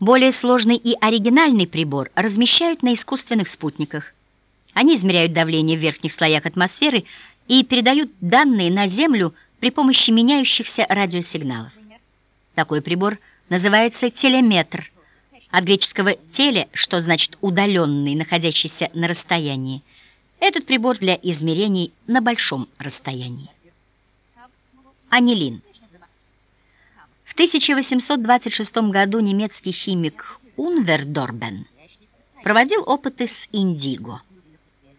Более сложный и оригинальный прибор размещают на искусственных спутниках. Они измеряют давление в верхних слоях атмосферы и передают данные на Землю при помощи меняющихся радиосигналов. Такой прибор называется телеметр, от греческого «теле», что значит «удаленный», находящийся на расстоянии. Этот прибор для измерений на большом расстоянии. Анилин. В 1826 году немецкий химик Унвердорбен проводил опыты с индиго.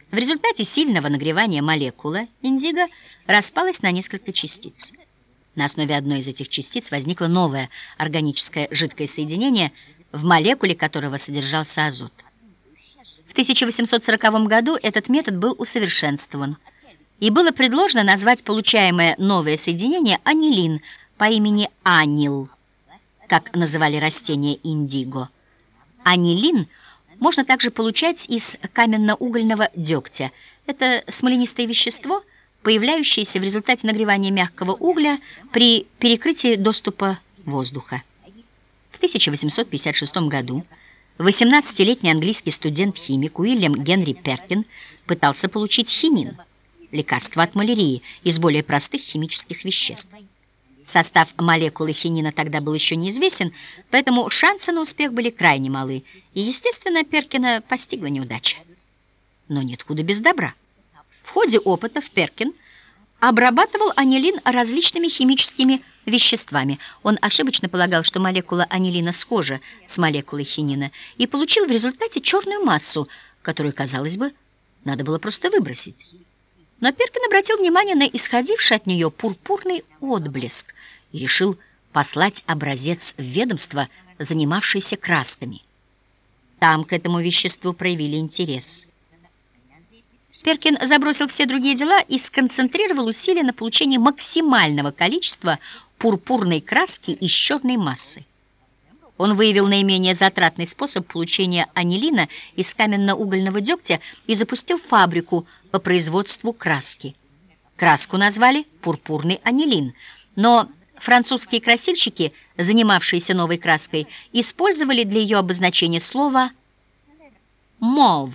В результате сильного нагревания молекула индиго распалась на несколько частиц. На основе одной из этих частиц возникло новое органическое жидкое соединение, в молекуле которого содержался азот. В 1840 году этот метод был усовершенствован, и было предложено назвать получаемое новое соединение анилин по имени анил, как называли растение индиго. Анилин можно также получать из каменно-угольного дегтя. Это смоленистое вещество, появляющееся в результате нагревания мягкого угля при перекрытии доступа воздуха. В 1856 году 18-летний английский студент-химик Уильям Генри Перкин пытался получить хинин, лекарство от малярии, из более простых химических веществ. Состав молекулы хинина тогда был еще неизвестен, поэтому шансы на успех были крайне малы, и, естественно, Перкина постигла неудача. Но нет без добра. В ходе опытов Перкин обрабатывал анилин различными химическими веществами. Он ошибочно полагал, что молекула анилина схожа с молекулой хинина, и получил в результате черную массу, которую, казалось бы, надо было просто выбросить. Но Перкин обратил внимание на исходивший от нее пурпурный отблеск и решил послать образец в ведомство, занимавшееся красками. Там к этому веществу проявили интерес. Перкин забросил все другие дела и сконцентрировал усилия на получении максимального количества пурпурной краски из черной массы. Он выявил наименее затратный способ получения анилина из каменно-угольного дегтя и запустил фабрику по производству краски. Краску назвали «пурпурный анилин», но французские красильщики, занимавшиеся новой краской, использовали для ее обозначения слово «мов»,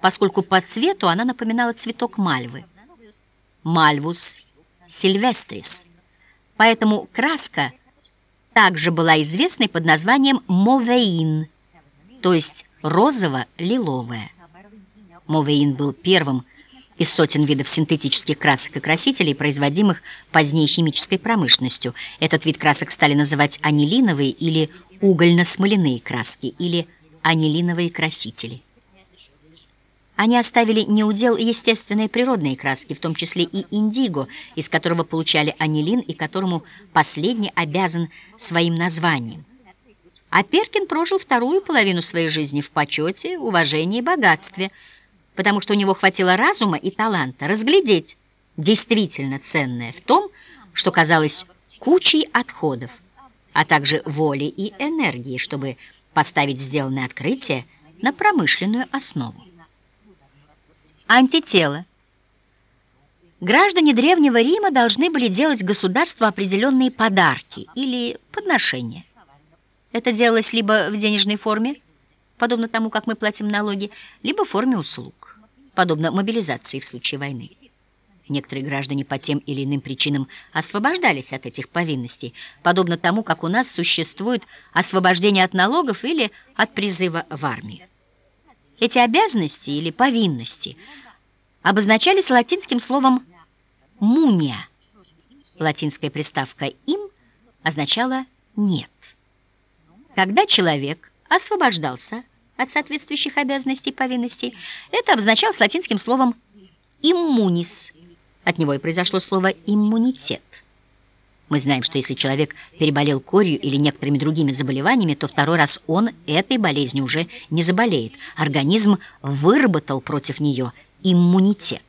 поскольку по цвету она напоминала цветок мальвы. Мальвус сильвестрис. Поэтому краска также была известной под названием мовеин, то есть розово-лиловая. Мовеин был первым из сотен видов синтетических красок и красителей, производимых позднее химической промышленностью. Этот вид красок стали называть анилиновые или угольно-смоляные краски, или анилиновые красители. Они оставили неудел естественные природные краски, в том числе и индиго, из которого получали анилин и которому последний обязан своим названием. А Перкин прожил вторую половину своей жизни в почете, уважении и богатстве, потому что у него хватило разума и таланта разглядеть действительно ценное в том, что казалось кучей отходов, а также воли и энергии, чтобы поставить сделанное открытие на промышленную основу. Антитело. Граждане Древнего Рима должны были делать государству определенные подарки или подношения. Это делалось либо в денежной форме, подобно тому, как мы платим налоги, либо в форме услуг, подобно мобилизации в случае войны. Некоторые граждане по тем или иным причинам освобождались от этих повинностей, подобно тому, как у нас существует освобождение от налогов или от призыва в армию. Эти обязанности или повинности обозначались латинским словом «муния». Латинская приставка «им» означала «нет». Когда человек освобождался от соответствующих обязанностей и повинностей, это обозначалось латинским словом «иммунис». От него и произошло слово «иммунитет». Мы знаем, что если человек переболел корью или некоторыми другими заболеваниями, то второй раз он этой болезнью уже не заболеет. Организм выработал против нее иммунитет.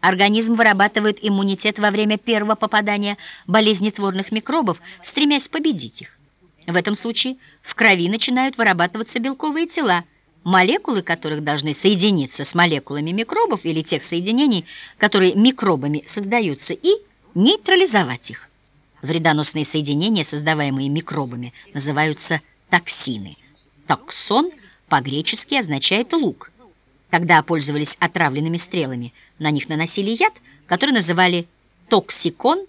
Организм вырабатывает иммунитет во время первого попадания болезнетворных микробов, стремясь победить их. В этом случае в крови начинают вырабатываться белковые тела, молекулы которых должны соединиться с молекулами микробов или тех соединений, которые микробами создаются, и нейтрализовать их. Вредоносные соединения, создаваемые микробами, называются токсины. Токсон по-гречески означает «лук». Когда пользовались отравленными стрелами, на них наносили яд, который называли токсикон